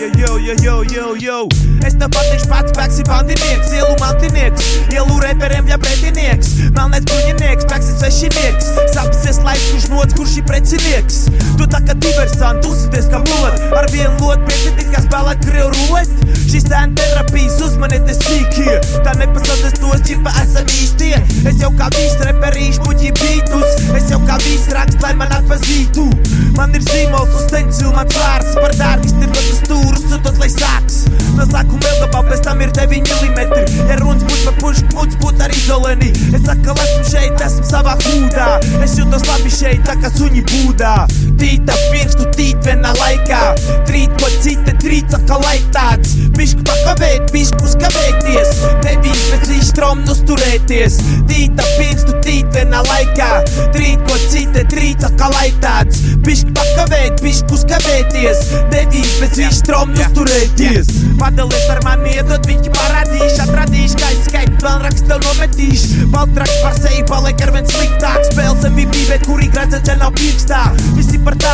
yo, yo, yo, yo, yo. Es tāpat viņš pats spēks ir bandinieks, ielu mantinieks, ielu reperiem bija pretinieks, melnēs bruņinieks, spēks ir svešinieks, sapsies laiks, kurš nods, kurš ir precinieks. Tu tā kā diversants, uzsities kā mulot, ar vienu lotu piesitīt, kā spēlēt krievu rulēt. Šis tēna terapijas uzmanieties sīkie, tā nepasaudas tos ģipa esam īstie. Es jau kā visi reperīšu puķi bītus, es jau kā visi rakstu, lai man atpazītu. Man ir zīmols uz stencilu, mans vārds par dārgi tad lai sāks. No sākuma ilgabā, pēc tam ir 9 mm. Ja runas būtu par pušu būtu arī izolēni. Es ka esmu šeit, esmu savā hūdā. Es jūtos labi šeit, tā kā suņi būdā. Tīta vienā laikā. Trīt ko cita, lai tāds. Bišķi pakavēt, bišķi uzkavēties. Nebija pēc īstrom uzturēties. Tīta pirkstu tīt vienā laikā. Trīt ko cita, lai tāds. Bišķi pakavēt, bišķi uzkavēties. Nebija pēc īstrom uzturēties. Padalies ar mani, iedod viņi parādīšu, atradīšu, kā skaitu, vēl rakstu nometīšu. Baltraks par seju paliek ar vien sliktāk, spēles MVP, bet kurī gradzens nav pirkstā. Visi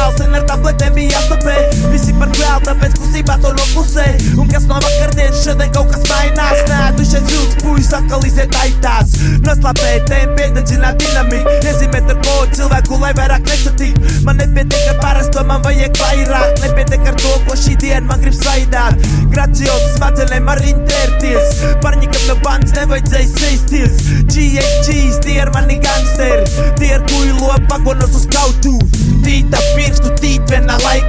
tālu, sen ar tabletēm bija jāstapē, visi par kvēlu, tāpēc kusībā to noklusē. Un kas no vakardienas šodien kaut kas mainās, nē, tu šeit zilgs puisis atkal iziet aitās. Noslapēt tēm, piededzināt dinamiku, iezīmēt ar ko cilvēku, lai vairāk nesatīk. Man nepietiek ar parasto, man vajag vairāk, nepietiek ar to, ko šī diena man grib svaidāt. Graciozi smadzenēm ar intērties, parņikam no bandas nevajadzēja sēsties. GHGs, tie ir mani gangsteri, tie ir kuilo pagonos uz kautu.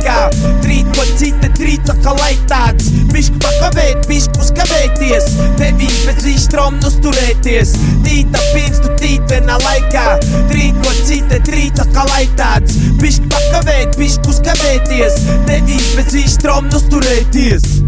Laikā, trīt ko cita, trīt lai tāds. Bišķi pakavēt, bišķi uzkavēties, nebija pēc īstrom uzturēties. Tīta pirkstu tīt vienā laikā, trīt ko cita, trīt lai tāds. Bišķi pakavēt, bišķi uzkavēties, nebija pēc īstrom uzturēties.